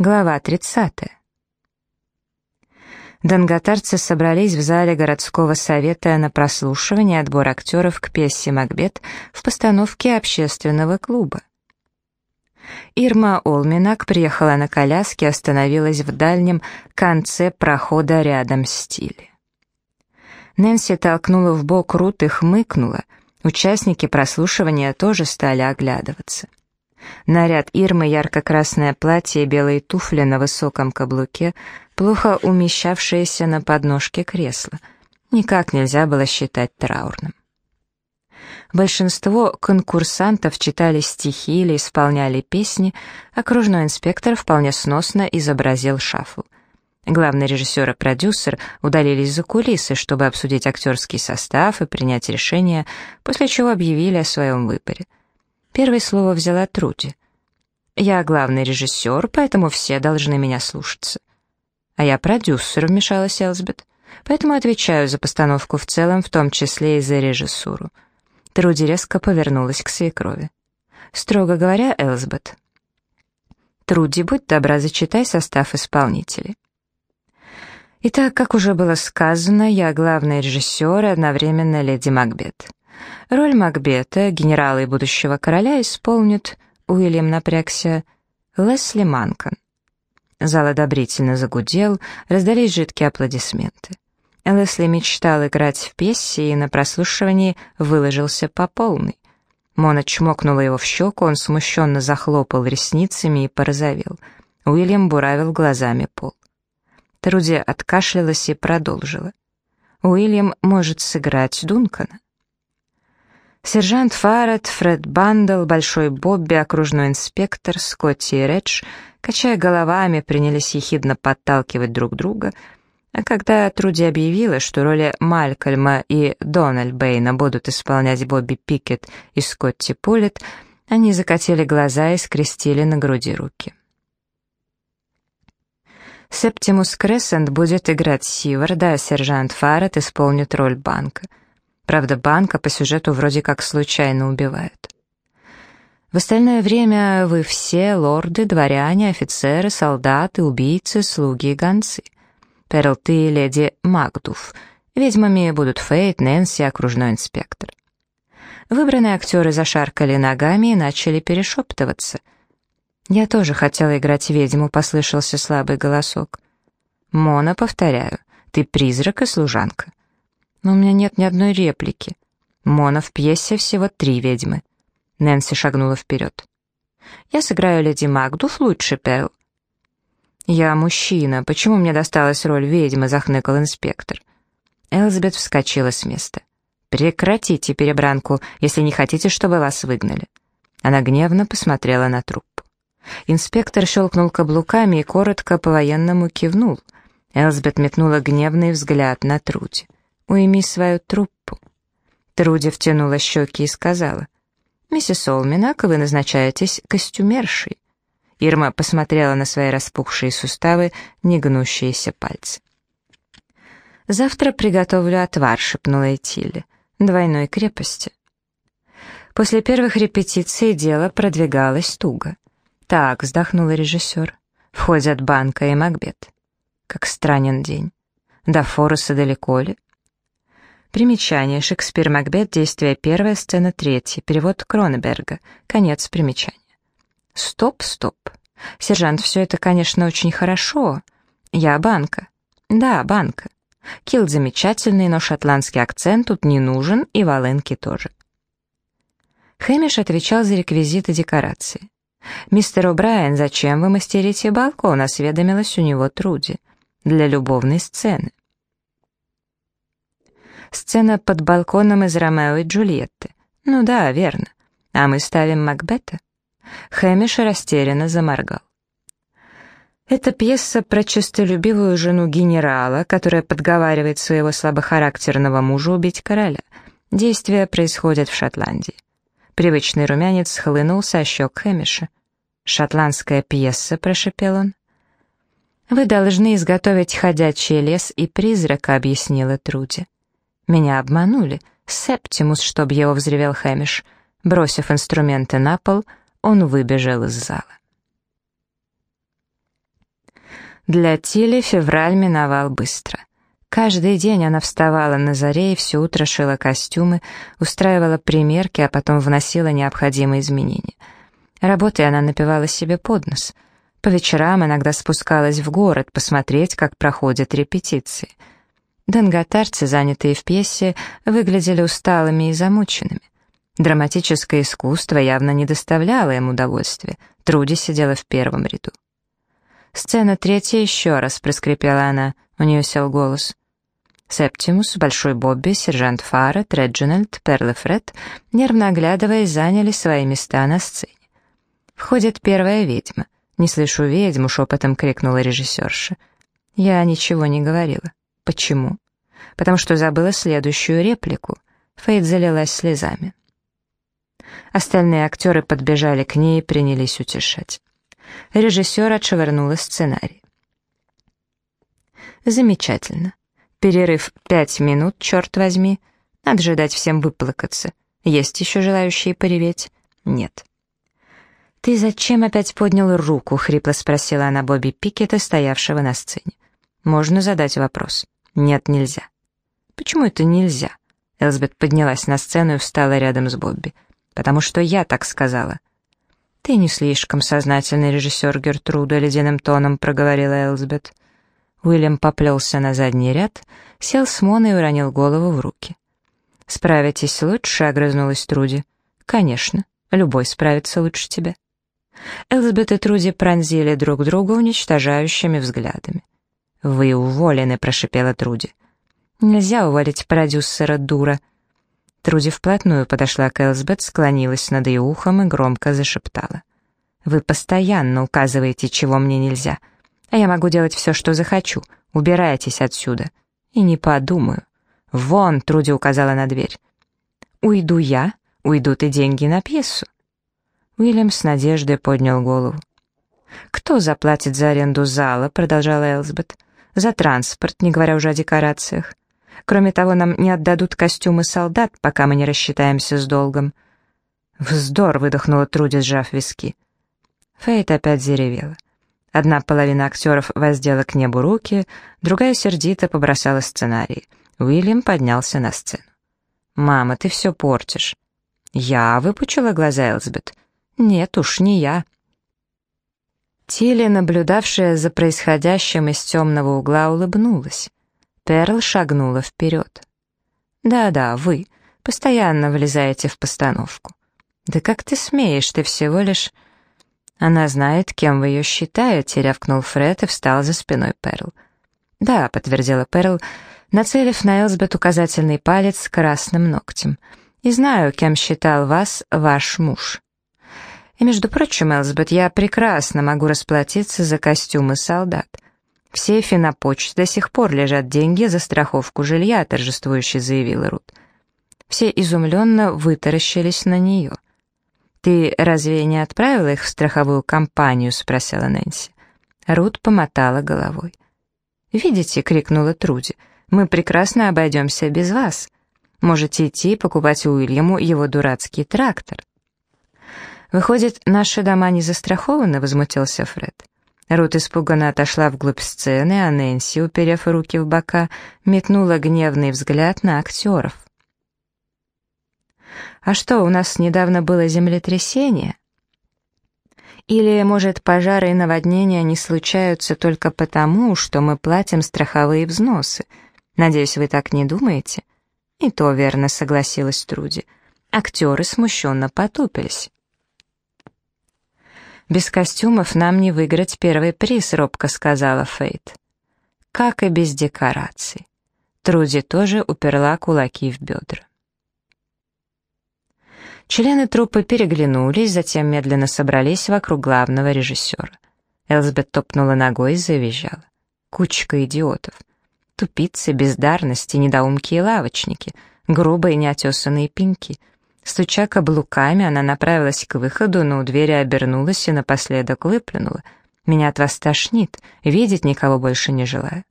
Глава 30. Донготарцы собрались в зале городского совета на прослушивание отбор актеров к пьесе «Макбет» в постановке общественного клуба. Ирма Олминак приехала на коляске и остановилась в дальнем конце прохода рядом с Тилли. Нэнси толкнула в бок Рут и хмыкнула. Участники прослушивания тоже стали оглядываться. Наряд Ирмы, ярко-красное платье и белые туфли на высоком каблуке, плохо умещавшиеся на подножке кресла. Никак нельзя было считать траурным. Большинство конкурсантов читали стихи или исполняли песни, окружной инспектор вполне сносно изобразил шафл. Главный режиссер и продюсер удалились за кулисы, чтобы обсудить актерский состав и принять решение, после чего объявили о своем выборе — Первое слово взяла Труди. «Я главный режиссер, поэтому все должны меня слушаться». «А я продюсер», — вмешалась Элсбет. «Поэтому отвечаю за постановку в целом, в том числе и за режиссуру». Труди резко повернулась к свекрови. «Строго говоря, Элсбет». «Труди, будь добра, зачитай состав исполнителей». Итак, как уже было сказано, я главный режиссер и одновременно леди Макбет. Роль Макбета, генерала и будущего короля, исполнит, Уильям напрягся, Лесли Манкон. Зал одобрительно загудел, раздались жидкие аплодисменты. Лесли мечтал играть в пьесе и на прослушивании выложился по полной. Мона чмокнула его в щеку, он смущенно захлопал ресницами и порозовел. Уильям буравил глазами пол. Труди откашлялась и продолжила. Уильям может сыграть Дункана. Сержант Фаррет, Фред Бандл, Большой Бобби, окружной инспектор, Скотти и Редж, качая головами, принялись ехидно подталкивать друг друга, а когда Труди объявила, что роли Малькольма и Дональд Бэйна будут исполнять Бобби Пикет и Скотти Пулет, они закатили глаза и скрестили на груди руки. Септимус Крессент будет играть Сиварда, а сержант Фаррет исполнит роль банка — Правда, банка по сюжету вроде как случайно убивают. В остальное время вы все лорды, дворяне, офицеры, солдаты, убийцы, слуги и гонцы. Перл, ты леди Макдуф. Ведьмами будут Фейт, Нэнси, окружной инспектор. Выбранные актеры зашаркали ногами и начали перешептываться. «Я тоже хотела играть ведьму», — послышался слабый голосок. «Мона, повторяю, ты призрак и служанка но у меня нет ни одной реплики. Мона в пьесе всего три ведьмы. Нэнси шагнула вперед. Я сыграю леди Макдуф лучше, Перл. «Я мужчина. Почему мне досталась роль ведьмы?» — захныкал инспектор. Элизабет вскочила с места. «Прекратите перебранку, если не хотите, чтобы вас выгнали». Она гневно посмотрела на труп. Инспектор щелкнул каблуками и коротко по-военному кивнул. Элизабет метнула гневный взгляд на Труди. Уйми свою труппу». Труди втянула щеки и сказала, «Миссис Олминак, вы назначаетесь костюмершей». Ирма посмотрела на свои распухшие суставы, негнущиеся пальцы. «Завтра приготовлю отвар», — шепнула Этилли, — «двойной крепости». После первых репетиций дело продвигалось туго. «Так», — вздохнула режиссер, — «входят Банка и Макбет». Как странен день. До Форуса далеко ли? Примечание. Шекспир Макбет. Действие первая, сцена третья. Перевод Кроненберга. Конец примечания. Стоп, стоп. Сержант, все это, конечно, очень хорошо. Я банка. Да, банка. Килд замечательный, но шотландский акцент тут не нужен, и волынки тоже. Хэмиш отвечал за реквизиты декорации. «Мистер О'Брайен, зачем вы мастерите балкон?» — осведомилась у него Труди. «Для любовной сцены». Сцена под балконом из Ромео и Джульетты. Ну да, верно. А мы ставим Макбета. Хэмиш растерянно заморгал. Это пьеса про честолюбивую жену генерала, которая подговаривает своего слабохарактерного мужа убить короля. Действие происходит в Шотландии. Привычный румянец хлынул со щек Хэмиша. «Шотландская пьеса», — прошепел он. «Вы должны изготовить ходячий лес и призрака», — объяснила Труди. Меня обманули. Септимус, чтоб его взревел Хэмиш. Бросив инструменты на пол, он выбежал из зала. Для Тили февраль миновал быстро. Каждый день она вставала на заре и все утро шила костюмы, устраивала примерки, а потом вносила необходимые изменения. Работая, она напевала себе под нос. По вечерам иногда спускалась в город посмотреть, как проходят репетиции. Донготарцы, занятые в пьесе, выглядели усталыми и замученными. Драматическое искусство явно не доставляло им удовольствия. Труди сидела в первом ряду. «Сцена третья еще раз», — проскрипела она. У нее сел голос. Септимус, Большой Бобби, сержант Фаррет, Реджинальд, Перл и Фред, нервно оглядываясь, заняли свои места на сцене. Входит первая ведьма. «Не слышу ведьму», — шепотом крикнула режиссерша. Я ничего не говорила. Почему? Потому что забыла следующую реплику. Фейт залилась слезами. Остальные актеры подбежали к ней и принялись утешать. Режиссер отшвырнула сценарий. Замечательно. Перерыв пять минут, черт возьми. Надо же дать всем выплакаться. Есть еще желающие пореветь? Нет. «Ты зачем опять поднял руку?» — хрипло спросила она Бобби Пикета, стоявшего на сцене. «Можно задать вопрос?» «Нет, нельзя». «Почему это нельзя?» Элсбет поднялась на сцену и встала рядом с Бобби. «Потому что я так сказала». «Ты не слишком сознательный режиссер Гертруда», — ледяным тоном проговорила Элсбет. Уильям поплелся на задний ряд, сел с Моной и уронил голову в руки. «Справитесь лучше?» — огрызнулась Труди. «Конечно, любой справится лучше тебя». Элсбет и Труди пронзили друг друга уничтожающими взглядами. «Вы уволены», — прошипела Труди. «Нельзя уволить продюсера, дура». Труди вплотную подошла к Элсбет, склонилась над ее ухом и громко зашептала. «Вы постоянно указываете, чего мне нельзя, а я могу делать все, что захочу. Убирайтесь отсюда». «И не подумаю». «Вон», — Труди указала на дверь. «Уйду я, уйдут и деньги на пьесу». Уильям с надеждой поднял голову. «Кто заплатит за аренду зала?» — продолжала Элсбет. «За транспорт, не говоря уже о декорациях. Кроме того, нам не отдадут костюмы солдат, пока мы не рассчитаемся с долгом». «Вздор!» — выдохнула Труди, сжав виски. Фейт опять заревела. Одна половина актеров воздела к небу руки, другая сердито побросала сценарий. Уильям поднялся на сцену. «Мама, ты все портишь». «Я?» — выпучила глаза Элсбет. «Нет уж, не я». Тилли, наблюдавшая за происходящим из темного угла, улыбнулась. Перл шагнула вперед. «Да-да, вы. Постоянно влезаете в постановку. Да как ты смеешь, ты всего лишь...» «Она знает, кем вы ее считаете», — рявкнул Фред и встал за спиной Перл. «Да», — подтвердила Перл, нацелив на Элсбет указательный палец красным ногтем. «И знаю, кем считал вас ваш муж». «И, между прочим, Элсбет, я прекрасно могу расплатиться за костюмы солдат». «В сейфе на почте до сих пор лежат деньги за страховку жилья», — торжествующе заявила Рут. Все изумленно вытаращились на нее. «Ты разве не отправила их в страховую компанию?» — спросила Нэнси. Рут помотала головой. «Видите», — крикнула Труди, — «мы прекрасно обойдемся без вас. Можете идти покупать Уильяму его дурацкий трактор». «Выходит, наши дома не застрахованы?» — возмутился Фред. Рут испуганно отошла вглубь сцены, а Нэнси, уперев руки в бока, метнула гневный взгляд на актеров. «А что, у нас недавно было землетрясение?» Или, может, пожары и наводнения не случаются только потому, что мы платим страховые взносы? Надеюсь, вы так не думаете?» «И то верно», — согласилась Труди. Актеры смущенно потупились. «Без костюмов нам не выиграть первый приз», — робко сказала Фейт. «Как и без декораций». Труди тоже уперла кулаки в бедра. Члены труппы переглянулись, затем медленно собрались вокруг главного режиссера. Элсбет топнула ногой и завизжала. Кучка идиотов. Тупицы, бездарности, недоумки и лавочники, грубые неотесанные пеньки — Стуча каблуками, она направилась к выходу, но у двери обернулась и напоследок выплюнула. «Меня от вас тошнит, видеть никого больше не желаю».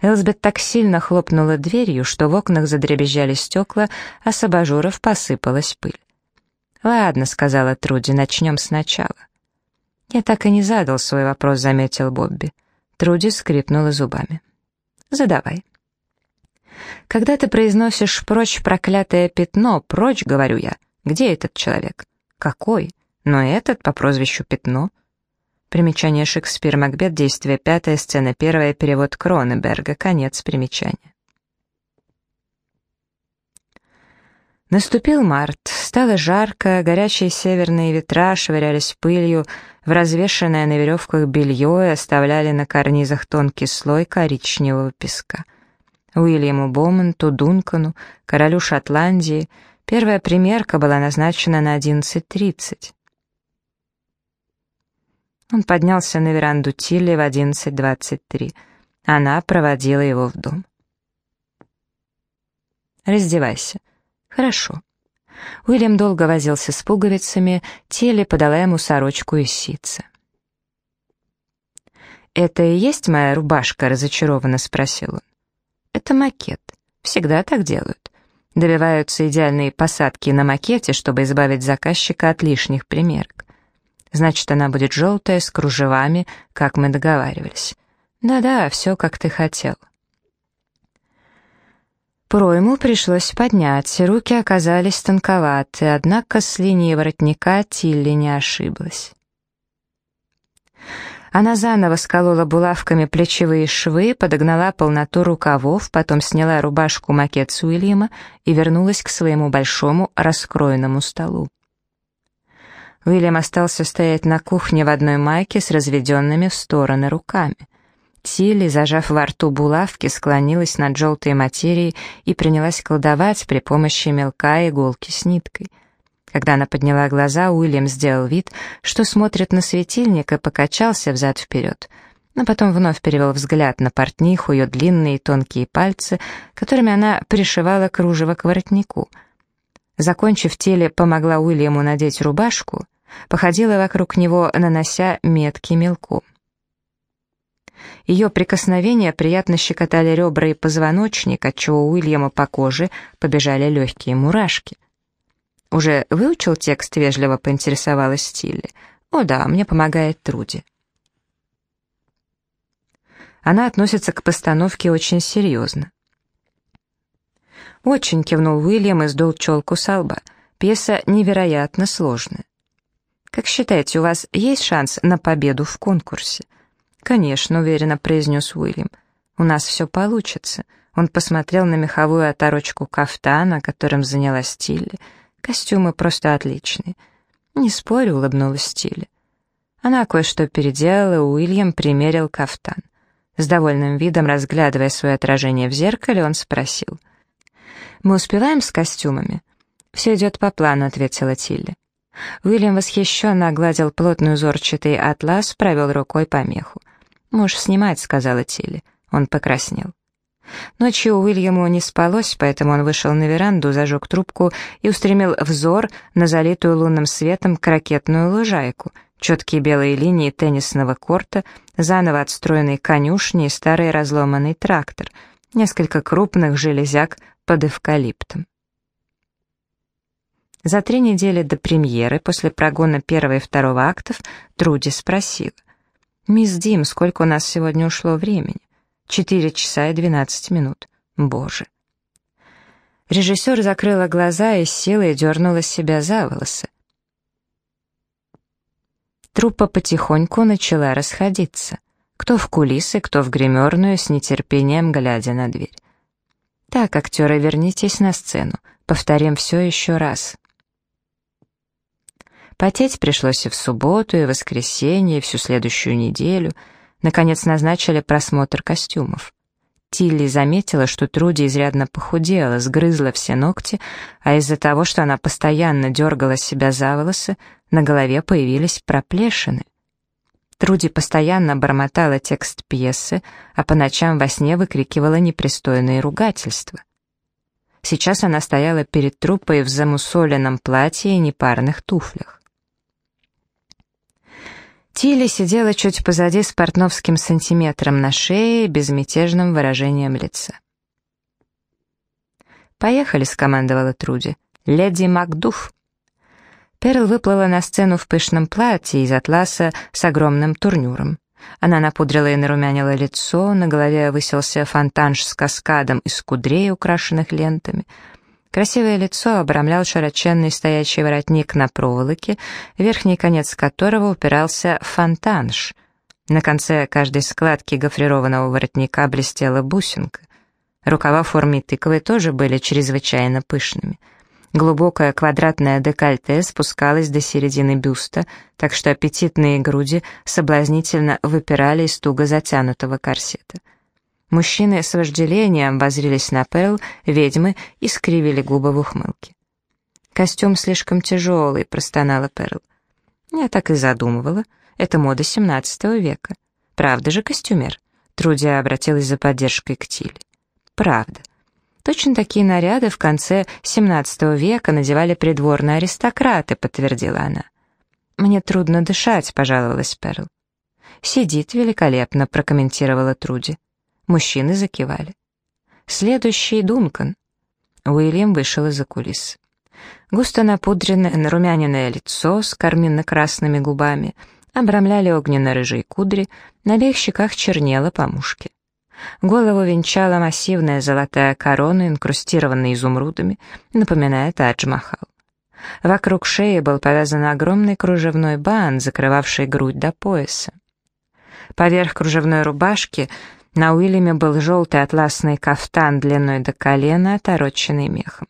Элсбет так сильно хлопнула дверью, что в окнах задребезжали стекла, а с абажуров посыпалась пыль. «Ладно», — сказала Труди, — «начнем сначала». «Я так и не задал свой вопрос», — заметил Бобби. Труди скрипнула зубами. «Задавай». «Когда ты произносишь «прочь проклятое пятно», «прочь», — говорю я, где этот человек? Какой? Но этот по прозвищу Пятно. Примечание Шекспир Макбет, действие пятая, сцена первая, перевод Кроненберга, конец примечания. Наступил март, стало жарко, горячие северные ветра швырялись пылью в развешанное на веревках белье и оставляли на карнизах тонкий слой коричневого песка. Уильяму Бомонту, Дункану, королю Шотландии, первая примерка была назначена на 11.30. Он поднялся на веранду Тилли в 11.23. Она проводила его в дом. «Раздевайся», «Хорошо». Уильям долго возился с пуговицами, Телли подала ему сорочку из ситца. «Это и есть моя рубашка?» — разочарованно спросил он. «Это макет. Всегда так делают. Добиваются идеальные посадки на макете, чтобы избавить заказчика от лишних примерок. Значит, она будет желтая, с кружевами, как мы договаривались. Да-да, все, как ты хотел». Пройму пришлось поднять, руки оказались тонковаты, однако с линии воротника Тилли не ошиблась. Она заново сколола булавками плечевые швы, подогнала полноту рукавов, потом сняла рубашку-макет с Уильяма и вернулась к своему большому раскроенному столу. Уильям остался стоять на кухне в одной майке с разведенными в стороны руками. Тилли, зажав во рту булавки, склонилась над желтой материей и принялась колдовать при помощи мелка и иголки с ниткой. Когда она подняла глаза, Уильям сделал вид, что смотрит на светильник и покачался взад-вперед, но потом вновь перевел взгляд на портниху, ее длинные тонкие пальцы, которыми она пришивала кружево к воротнику. Закончив теле, помогла Уильяму надеть рубашку, походила вокруг него, нанося метки мелком. Ее прикосновения приятно щекотали ребра и позвоночник, отчего у Уильяма по коже побежали легкие мурашки. «Уже выучил текст?» — вежливо поинтересовалась Стилли. «О да, мне помогает Труди». Она относится к постановке очень серьезно. «Очень», — кивнул Уильям и сдул челку со лба. «Пьеса невероятно сложная». «Как считаете, у вас есть шанс на победу в конкурсе?» «Конечно», — уверенно произнес Уильям. «У нас все получится». Он посмотрел на меховую оторочку кафтана, которым занялась Тилли. «Костюмы просто отличные». «Не спорю», — улыбнулась Тилли. Она кое-что переделала, Уильям примерил кафтан. С довольным видом, разглядывая свое отражение в зеркале, он спросил. «Мы успеваем с костюмами?» «Все идет по плану», — ответила Тилли. Уильям восхищенно огладил плотный узорчатый атлас, провел рукой по меху. «Можешь снимать», — сказала Тилли. Он покраснел. Ночью Уильяму не спалось, поэтому он вышел на веранду, зажег трубку и устремил взор на залитую лунным светом крокетную лужайку, четкие белые линии теннисного корта, заново отстроенный конюшни и старый разломанный трактор, несколько крупных железяк под эвкалиптом. За три недели до премьеры, после прогона первого и второго актов, Труди спросила. «Мисс Дим, сколько у нас сегодня ушло времени?» «Четыре часа и двенадцать минут. Боже!» Режиссер закрыла глаза и с силой дернула себя за волосы. Труппа потихоньку начала расходиться. Кто в кулисы, кто в гримерную, с нетерпением глядя на дверь. «Так, актеры, вернитесь на сцену. Повторим все еще раз». Потеть пришлось и в субботу, и в воскресенье, и всю следующую неделю. Наконец назначили просмотр костюмов. Тилли заметила, что Труди изрядно похудела, сгрызла все ногти, а из-за того, что она постоянно дергала себя за волосы, на голове появились проплешины. Труди постоянно бормотала текст пьесы, а по ночам во сне выкрикивала непристойные ругательства. Сейчас она стояла перед трупой в замусоленном платье и непарных туфлях. Тилли сидела чуть позади с портновским сантиметром на шее и безмятежным выражением лица. «Поехали», — скомандовала Труди. «Леди Макдуф». Перл выплыла на сцену в пышном платье из атласа с огромным турнюром. Она напудрила и нарумянила лицо, на голове высился фонтанж с каскадом из кудрей, украшенных лентами. Красивое лицо обрамлял широченный стоячий воротник на проволоке, верхний конец которого упирался в фонтанж. На конце каждой складки гофрированного воротника блестела бусинка. Рукава в форме тыквы тоже были чрезвычайно пышными. Глубокое квадратное декольте спускалось до середины бюста, так что аппетитные груди соблазнительно выпирали из туго затянутого корсета. Мужчины с вожделением обозрились на Перл, ведьмы, и скривили губы в ухмылке. «Костюм слишком тяжелый», — простонала Перл. «Я так и задумывала. Это мода XVII века. Правда же, костюмер?» Трудя обратилась за поддержкой к Тиле. «Правда. Точно такие наряды в конце XVII века надевали придворные аристократы, подтвердила она. «Мне трудно дышать», — пожаловалась Перл. «Сидит великолепно», — прокомментировала Труди. Мужчины закивали. Следующий Дункан. Уильям вышел из-за кулис. Густо напудренное, нарумяненное лицо с карминно-красными губами обрамляли огненно-рыжие кудри, на обеих щеках чернела по мушке. Голову венчала массивная золотая корона, инкрустированная изумрудами, напоминая Тадж-Махал. Вокруг шеи был повязан огромный кружевной бант, закрывавший грудь до пояса. Поверх кружевной рубашки на Уильяме был желтый атласный кафтан длиной до колена, отороченный мехом.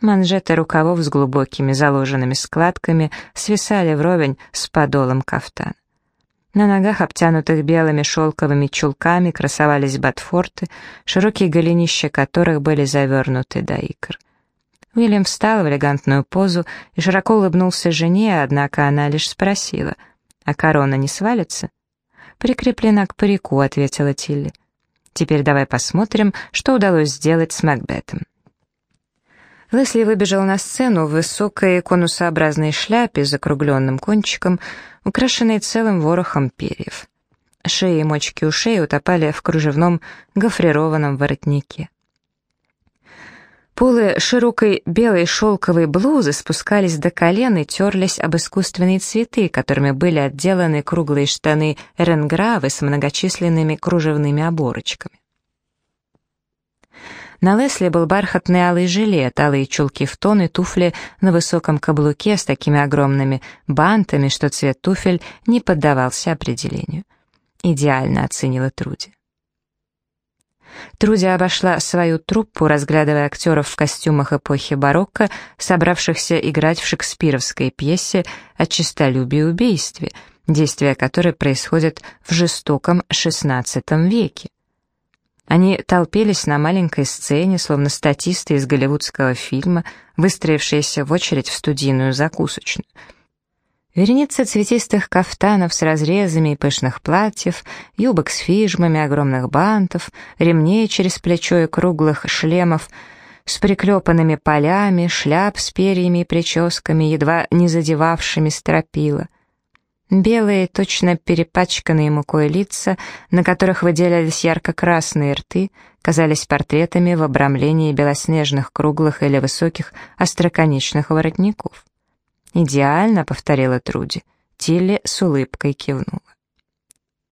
Манжеты рукавов с глубокими заложенными складками свисали вровень с подолом кафтана. На ногах, обтянутых белыми шелковыми чулками, красовались ботфорты, широкие голенища которых были завернуты до икр. Уильям встал в элегантную позу и широко улыбнулся жене, однако она лишь спросила, «А корона не свалится?» «Прикреплена к парику», — ответила Тилли. «Теперь давай посмотрим, что удалось сделать с Макбетом». Лесли выбежал на сцену в высокой конусообразной шляпе с закругленным кончиком, украшенной целым ворохом перьев. Шеи и мочки ушей утопали в кружевном гофрированном воротнике. Полы широкой белой шелковой блузы спускались до колен и терлись об искусственные цветы, которыми были отделаны круглые штаны ренгравы с многочисленными кружевными оборочками. На Лесли был бархатный алый жилет, алые чулки в тон и туфли на высоком каблуке с такими огромными бантами, что цвет туфель не поддавался определению. Идеально оценила Труди. Труди обошла свою труппу, разглядывая актеров в костюмах эпохи барокко, собравшихся играть в шекспировской пьесе о честолюбии и убийстве, действие которой происходит в жестоком XVI веке. Они толпились на маленькой сцене, словно статисты из голливудского фильма, выстроившиеся в очередь в студийную закусочную. Вереница цветистых кафтанов с разрезами и пышных платьев, юбок с фижмами, огромных бантов, ремней через плечо и круглых шлемов с приклепанными полями, шляп с перьями и прическами, едва не задевавшими стропила — Белые, точно перепачканные мукой лица, на которых выделялись ярко-красные рты, казались портретами в обрамлении белоснежных круглых или высоких остроконечных воротников. «Идеально», — повторила Труди. Тилли с улыбкой кивнула.